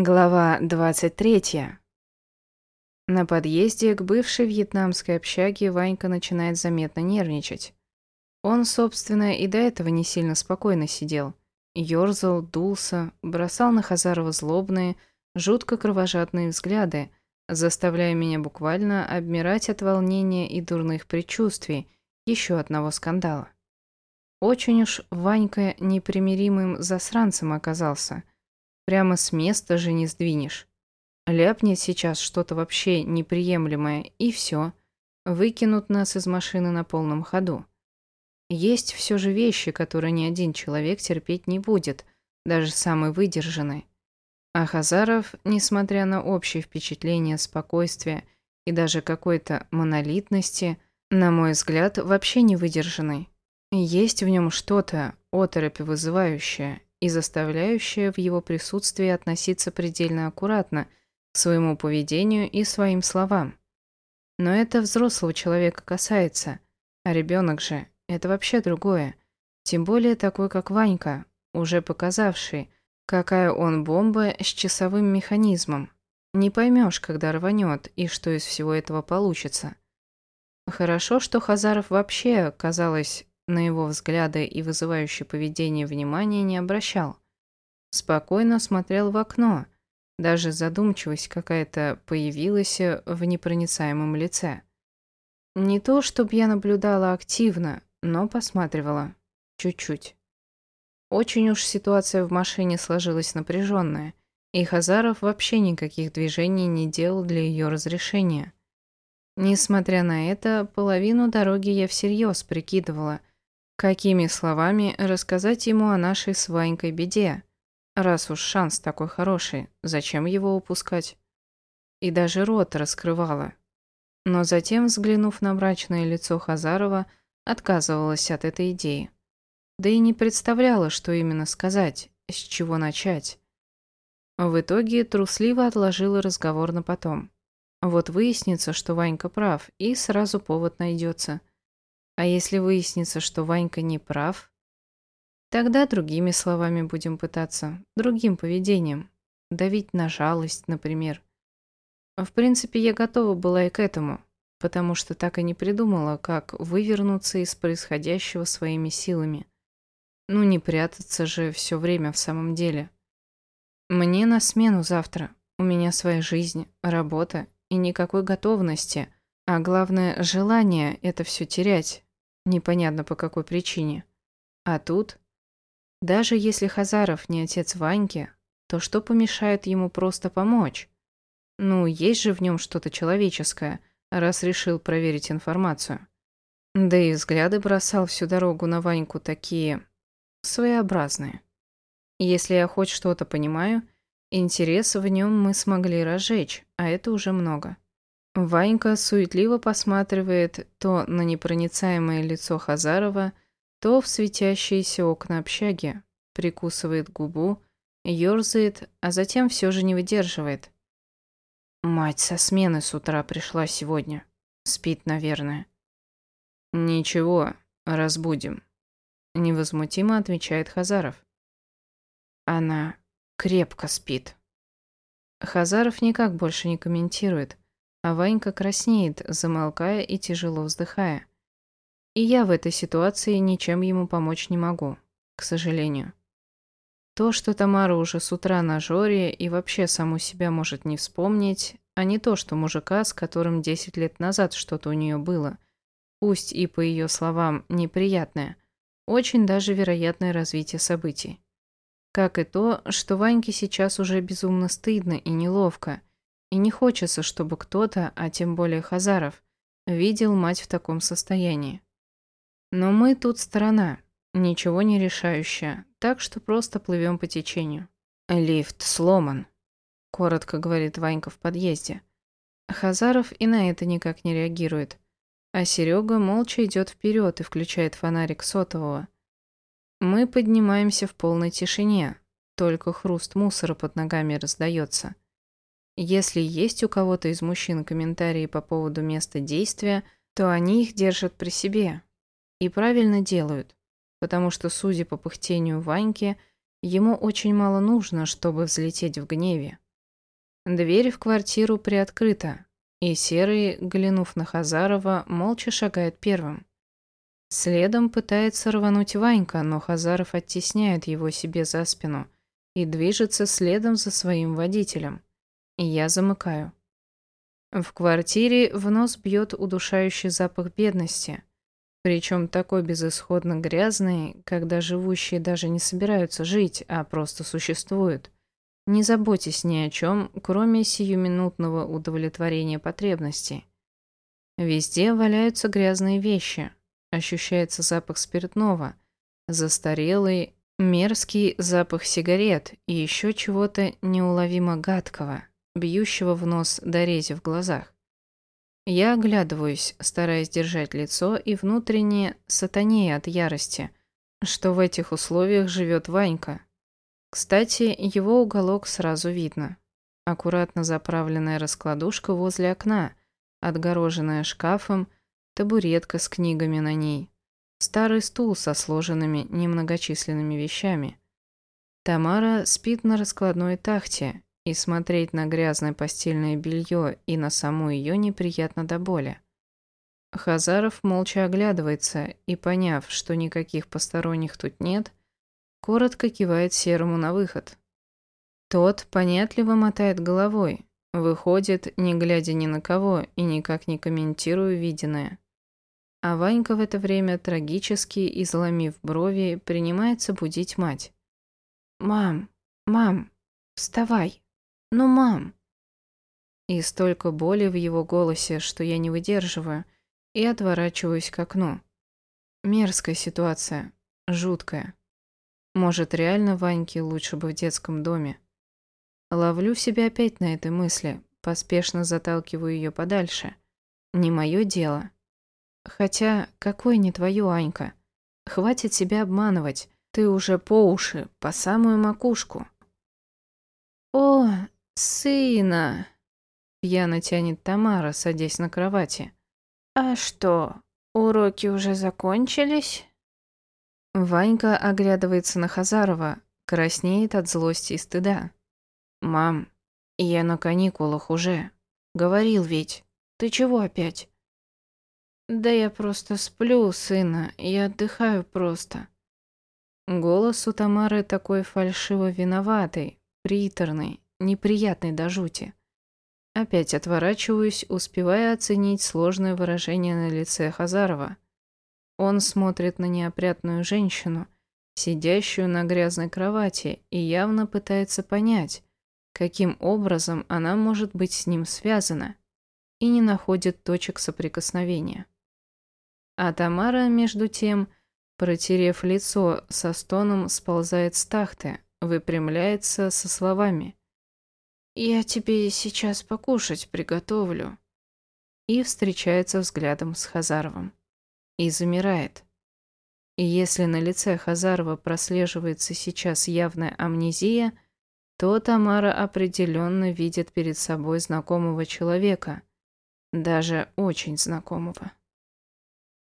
Глава 23. На подъезде к бывшей вьетнамской общаге Ванька начинает заметно нервничать. Он, собственно, и до этого не сильно спокойно сидел. Ёрзал, дулся, бросал на Хазарова злобные, жутко кровожадные взгляды, заставляя меня буквально обмирать от волнения и дурных предчувствий еще одного скандала. Очень уж Ванька непримиримым засранцем оказался – Прямо с места же не сдвинешь. Ляпнет сейчас что-то вообще неприемлемое, и все. Выкинут нас из машины на полном ходу. Есть все же вещи, которые ни один человек терпеть не будет, даже самый выдержанный. А Хазаров, несмотря на общее впечатление спокойствия и даже какой-то монолитности, на мой взгляд, вообще не выдержанный. Есть в нем что-то оторопь вызывающее, и заставляющая в его присутствии относиться предельно аккуратно к своему поведению и своим словам. Но это взрослого человека касается, а ребенок же – это вообще другое. Тем более такой, как Ванька, уже показавший, какая он бомба с часовым механизмом. Не поймешь, когда рванет и что из всего этого получится. Хорошо, что Хазаров вообще, казалось, на его взгляды и вызывающее поведение внимания не обращал. Спокойно смотрел в окно. Даже задумчивость какая-то появилась в непроницаемом лице. Не то, чтобы я наблюдала активно, но посматривала. Чуть-чуть. Очень уж ситуация в машине сложилась напряженная, и Хазаров вообще никаких движений не делал для ее разрешения. Несмотря на это, половину дороги я всерьез прикидывала, Какими словами рассказать ему о нашей с Ванькой беде? Раз уж шанс такой хороший, зачем его упускать? И даже рот раскрывала. Но затем, взглянув на мрачное лицо Хазарова, отказывалась от этой идеи. Да и не представляла, что именно сказать, с чего начать. В итоге трусливо отложила разговор на потом. Вот выяснится, что Ванька прав, и сразу повод найдется. А если выяснится, что Ванька не прав, тогда другими словами будем пытаться, другим поведением. Давить на жалость, например. В принципе, я готова была и к этому, потому что так и не придумала, как вывернуться из происходящего своими силами. Ну, не прятаться же все время в самом деле. Мне на смену завтра. У меня своя жизнь, работа и никакой готовности, а главное, желание это все терять. Непонятно по какой причине. А тут... Даже если Хазаров не отец Ваньки, то что помешает ему просто помочь? Ну, есть же в нем что-то человеческое, раз решил проверить информацию. Да и взгляды бросал всю дорогу на Ваньку такие... своеобразные. Если я хоть что-то понимаю, интерес в нем мы смогли разжечь, а это уже много. Ванька суетливо посматривает то на непроницаемое лицо Хазарова, то в светящиеся окна общаги, прикусывает губу, ерзает, а затем все же не выдерживает. Мать со смены с утра пришла сегодня. Спит, наверное. Ничего, разбудим. Невозмутимо отвечает Хазаров. Она крепко спит. Хазаров никак больше не комментирует, а Ванька краснеет, замолкая и тяжело вздыхая. И я в этой ситуации ничем ему помочь не могу, к сожалению. То, что Тамара уже с утра на жоре и вообще саму себя может не вспомнить, а не то, что мужика, с которым 10 лет назад что-то у нее было, пусть и по ее словам неприятное, очень даже вероятное развитие событий. Как и то, что Ваньке сейчас уже безумно стыдно и неловко – и не хочется, чтобы кто-то, а тем более Хазаров, видел мать в таком состоянии. Но мы тут сторона, ничего не решающая, так что просто плывем по течению. «Лифт сломан», — коротко говорит Ванька в подъезде. Хазаров и на это никак не реагирует, а Серега молча идет вперед и включает фонарик сотового. Мы поднимаемся в полной тишине, только хруст мусора под ногами раздается. Если есть у кого-то из мужчин комментарии по поводу места действия, то они их держат при себе. И правильно делают, потому что, судя по пыхтению Ваньки, ему очень мало нужно, чтобы взлететь в гневе. Дверь в квартиру приоткрыта, и Серый, глянув на Хазарова, молча шагает первым. Следом пытается рвануть Ванька, но Хазаров оттесняет его себе за спину и движется следом за своим водителем. Я замыкаю. В квартире в нос бьет удушающий запах бедности, причем такой безысходно грязный, когда живущие даже не собираются жить, а просто существуют, не заботясь ни о чем, кроме сиюминутного удовлетворения потребностей. Везде валяются грязные вещи, ощущается запах спиртного, застарелый, мерзкий запах сигарет и еще чего-то неуловимо гадкого, бьющего в нос до рези в глазах. Я оглядываюсь, стараясь держать лицо и внутренне сатанея от ярости, что в этих условиях живет Ванька. Кстати, его уголок сразу видно. Аккуратно заправленная раскладушка возле окна, отгороженная шкафом, табуретка с книгами на ней, старый стул со сложенными немногочисленными вещами. Тамара спит на раскладной тахте, и смотреть на грязное постельное белье и на саму ее неприятно до боли. Хазаров молча оглядывается и, поняв, что никаких посторонних тут нет, коротко кивает Серому на выход. Тот понятливо мотает головой, выходит, не глядя ни на кого и никак не комментируя виденное. А Ванька в это время, трагически изломив брови, принимается будить мать. «Мам, мам, вставай!» «Ну, мам!» И столько боли в его голосе, что я не выдерживаю, и отворачиваюсь к окну. Мерзкая ситуация, жуткая. Может, реально Ваньке лучше бы в детском доме. Ловлю себя опять на этой мысли, поспешно заталкиваю ее подальше. Не мое дело. Хотя, какое не твое, Анька? Хватит себя обманывать. Ты уже по уши, по самую макушку. О, «Сына!» — пьяно тянет Тамара, садясь на кровати. «А что, уроки уже закончились?» Ванька оглядывается на Хазарова, краснеет от злости и стыда. «Мам, я на каникулах уже. Говорил ведь. Ты чего опять?» «Да я просто сплю, сына, я отдыхаю просто». Голос у Тамары такой фальшиво виноватый, приторный, неприятный до жути. Опять отворачиваюсь, успевая оценить сложное выражение на лице Хазарова. Он смотрит на неопрятную женщину, сидящую на грязной кровати, и явно пытается понять, каким образом она может быть с ним связана, и не находит точек соприкосновения. А Тамара, между тем, протерев лицо, со стоном сползает с тахты, выпрямляется со словами «Я тебе сейчас покушать приготовлю». И встречается взглядом с Хазаровым. И замирает. И если на лице Хазарова прослеживается сейчас явная амнезия, то Тамара определенно видит перед собой знакомого человека, даже очень знакомого.